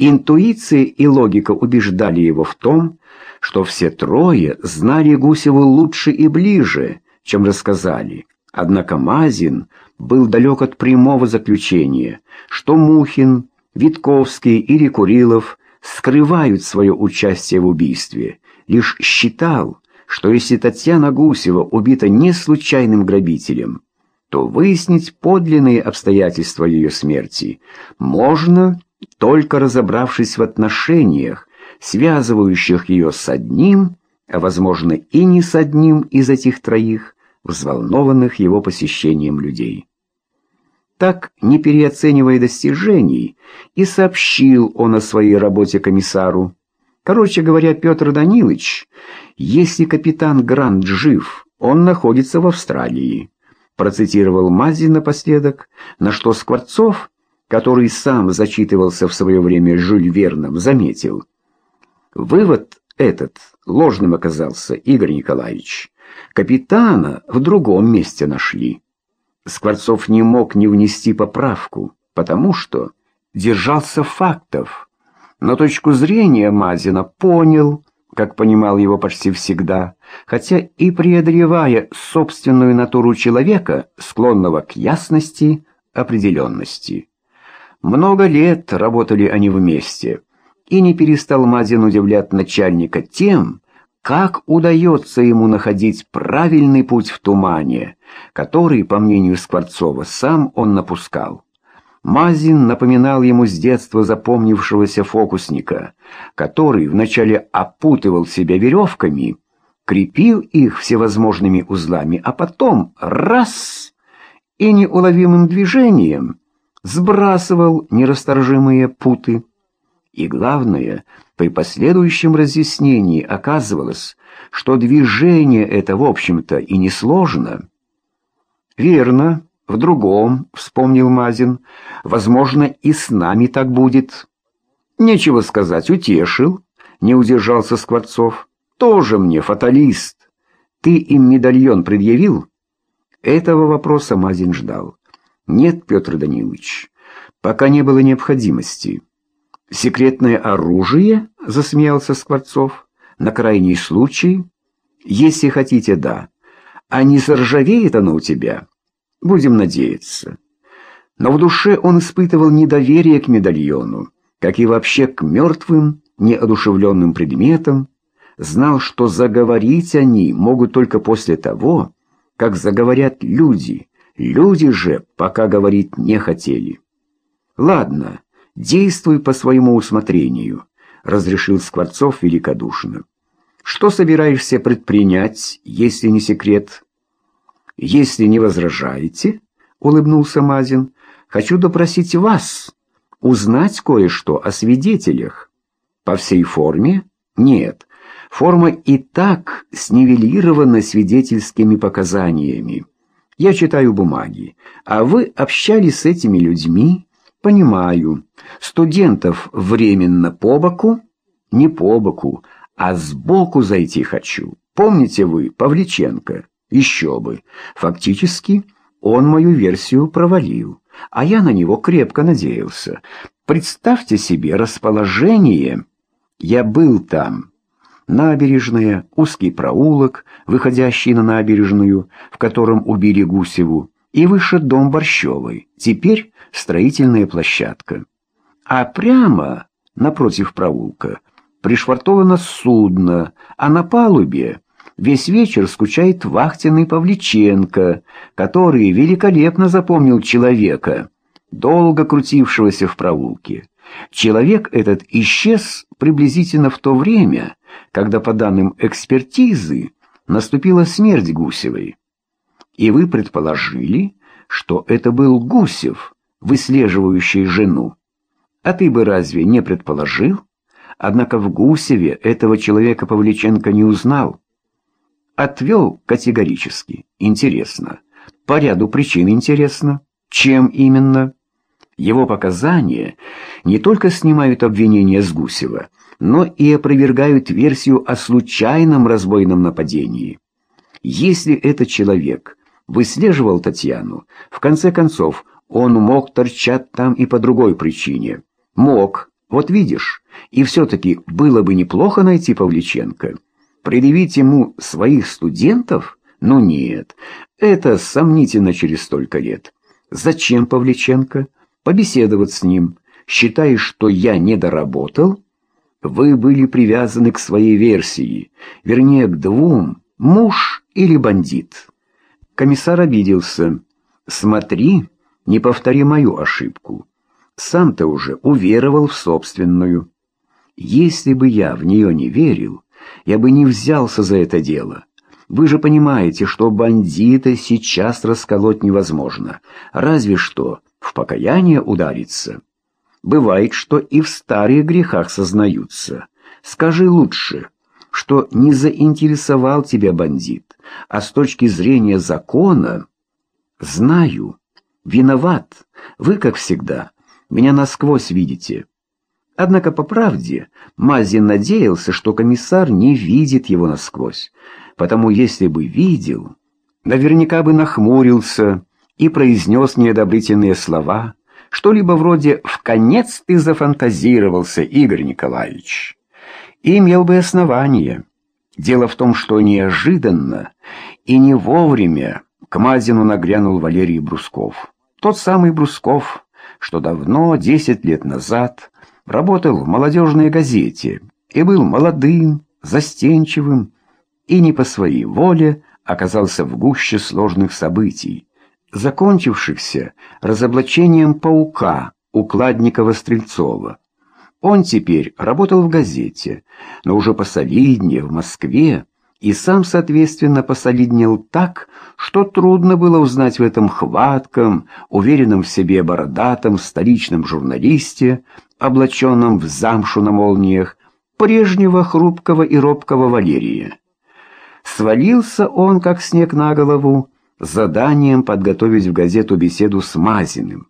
Интуиция и логика убеждали его в том, что все трое знали Гусеву лучше и ближе, чем рассказали. Однако Мазин был далек от прямого заключения, что Мухин, Витковский или Курилов скрывают свое участие в убийстве, лишь считал, что если Татьяна Гусева убита не случайным грабителем, то выяснить подлинные обстоятельства ее смерти можно, только разобравшись в отношениях, связывающих ее с одним, а возможно и не с одним из этих троих, взволнованных его посещением людей. Так, не переоценивая достижений, и сообщил он о своей работе комиссару. Короче говоря, Петр Данилович, если капитан Грант жив, он находится в Австралии. Процитировал Мазин напоследок, на что Скворцов, который сам зачитывался в свое время Жюль Верном, заметил. Вывод этот ложным оказался, Игорь Николаевич. Капитана в другом месте нашли. Скворцов не мог не внести поправку, потому что держался фактов. Но точку зрения Мазина понял, как понимал его почти всегда, хотя и преодолевая собственную натуру человека, склонного к ясности, определенности. Много лет работали они вместе, и не перестал Мазин удивлять начальника тем, как удается ему находить правильный путь в тумане, который, по мнению Скворцова, сам он напускал. Мазин напоминал ему с детства запомнившегося фокусника, который вначале опутывал себя веревками, крепил их всевозможными узлами, а потом раз и неуловимым движением сбрасывал нерасторжимые путы. И главное, при последующем разъяснении оказывалось, что движение это, в общем-то, и несложно. «Верно, в другом», — вспомнил Мазин, — «возможно, и с нами так будет». «Нечего сказать, утешил», — не удержался Скворцов. «Тоже мне фаталист. Ты им медальон предъявил?» Этого вопроса Мазин ждал. «Нет, Петр Данилович, пока не было необходимости». «Секретное оружие?» — засмеялся Скворцов. «На крайний случай?» «Если хотите, да. А не заржавеет оно у тебя?» «Будем надеяться». Но в душе он испытывал недоверие к медальону, как и вообще к мертвым, неодушевленным предметам, знал, что заговорить они могут только после того, как заговорят люди. Люди же пока говорить не хотели. «Ладно». «Действуй по своему усмотрению», — разрешил Скворцов великодушно. «Что собираешься предпринять, если не секрет?» «Если не возражаете», — улыбнулся Мазин, — «хочу допросить вас, узнать кое-что о свидетелях». «По всей форме?» «Нет, форма и так снивелирована свидетельскими показаниями. Я читаю бумаги, а вы общались с этими людьми?» Понимаю. Студентов временно по боку? Не по боку, а сбоку зайти хочу. Помните вы, Павличенко? Еще бы. Фактически, он мою версию провалил, а я на него крепко надеялся. Представьте себе расположение. Я был там. Набережная, узкий проулок, выходящий на набережную, в котором убили Гусеву, и выше дом Борщевой. Теперь строительная площадка. А прямо напротив проулка пришвартовано судно, а на палубе весь вечер скучает вахтенный Павличенко, который великолепно запомнил человека, долго крутившегося в проулке. Человек этот исчез приблизительно в то время, когда, по данным экспертизы, наступила смерть Гусевой. И вы предположили, что это был Гусев, выслеживающий жену. А ты бы разве не предположил? Однако в Гусеве этого человека Павличенко не узнал. Отвел категорически. Интересно. По ряду причин интересно. Чем именно? Его показания не только снимают обвинения с Гусева, но и опровергают версию о случайном разбойном нападении. Если этот человек выслеживал Татьяну, в конце концов, он мог торчать там и по другой причине. Мог, Вот видишь, и все-таки было бы неплохо найти Павличенко. Предъявить ему своих студентов? Ну нет, это сомнительно через столько лет. Зачем Павличенко? Побеседовать с ним. Считаешь, что я не доработал? Вы были привязаны к своей версии, вернее, к двум, муж или бандит. Комиссар обиделся. Смотри, не повтори мою ошибку. Сам-то уже уверовал в собственную. Если бы я в нее не верил, я бы не взялся за это дело. Вы же понимаете, что бандита сейчас расколоть невозможно, разве что в покаяние удариться. Бывает, что и в старых грехах сознаются. Скажи лучше, что не заинтересовал тебя бандит, а с точки зрения закона... Знаю, виноват, вы, как всегда, меня насквозь видите. Однако, по правде, Мазин надеялся, что комиссар не видит его насквозь, потому если бы видел, наверняка бы нахмурился и произнес неодобрительные слова, что-либо вроде «в конец ты зафантазировался, Игорь Николаевич». И имел бы основание. Дело в том, что неожиданно и не вовремя к Мазину нагрянул Валерий Брусков. Тот самый Брусков, что давно, десять лет назад, работал в молодежной газете и был молодым, застенчивым и не по своей воле оказался в гуще сложных событий, закончившихся разоблачением паука Укладникова-Стрельцова. Он теперь работал в газете, но уже посолиднее, в Москве, и сам, соответственно, посолиднел так, что трудно было узнать в этом хватком, уверенном в себе бородатом столичном журналисте, облаченном в замшу на молниях, прежнего хрупкого и робкого Валерия. Свалился он, как снег на голову, заданием подготовить в газету беседу с Мазиным.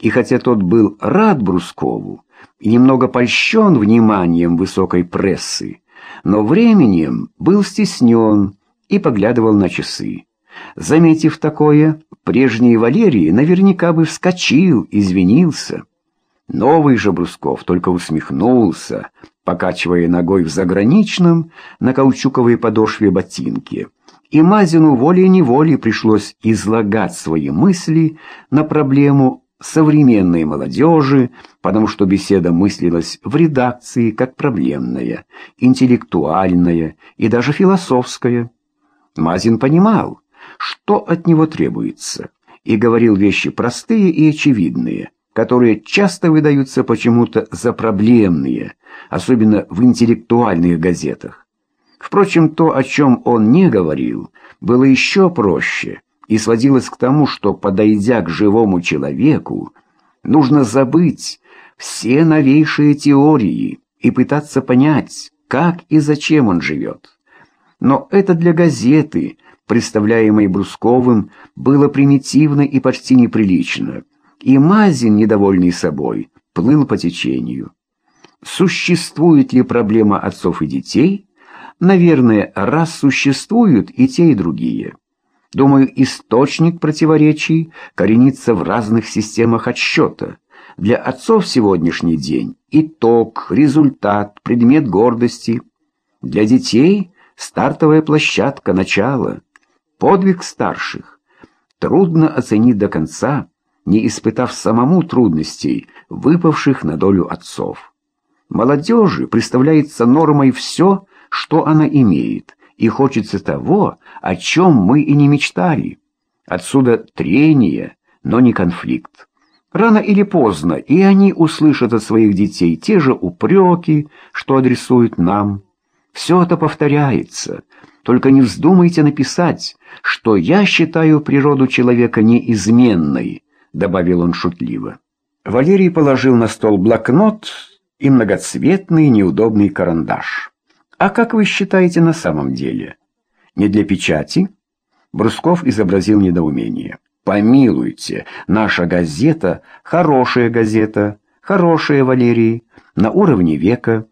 И хотя тот был рад Брускову и немного польщен вниманием высокой прессы, но временем был стеснен и поглядывал на часы. Заметив такое, прежний Валерий наверняка бы вскочил, извинился. Новый же Брусков только усмехнулся, покачивая ногой в заграничном на каучуковой подошве ботинки. И Мазину волей-неволей пришлось излагать свои мысли на проблему современной молодежи, потому что беседа мыслилась в редакции как проблемная, интеллектуальная и даже философская. Мазин понимал, что от него требуется, и говорил вещи простые и очевидные, которые часто выдаются почему-то за проблемные, особенно в интеллектуальных газетах. Впрочем, то, о чем он не говорил, было еще проще и сводилось к тому, что, подойдя к живому человеку, нужно забыть все новейшие теории и пытаться понять, как и зачем он живет. Но это для газеты, представляемой Брусковым, было примитивно и почти неприлично, и Мазин, недовольный собой, плыл по течению. Существует ли проблема отцов и детей? Наверное, раз существуют и те, и другие. Думаю, источник противоречий коренится в разных системах отсчета. Для отцов сегодняшний день – итог, результат, предмет гордости. Для детей – стартовая площадка, начало, подвиг старших. Трудно оценить до конца, не испытав самому трудностей, выпавших на долю отцов. Молодежи представляется нормой все, что она имеет, и хочется того, о чем мы и не мечтали. Отсюда трение, но не конфликт. Рано или поздно и они услышат от своих детей те же упреки, что адресуют нам. Все это повторяется. Только не вздумайте написать, что я считаю природу человека неизменной, добавил он шутливо. Валерий положил на стол блокнот и многоцветный неудобный карандаш. А как вы считаете на самом деле? Не для печати? Брусков изобразил недоумение. Помилуйте, наша газета – хорошая газета, хорошая, Валерий, на уровне века,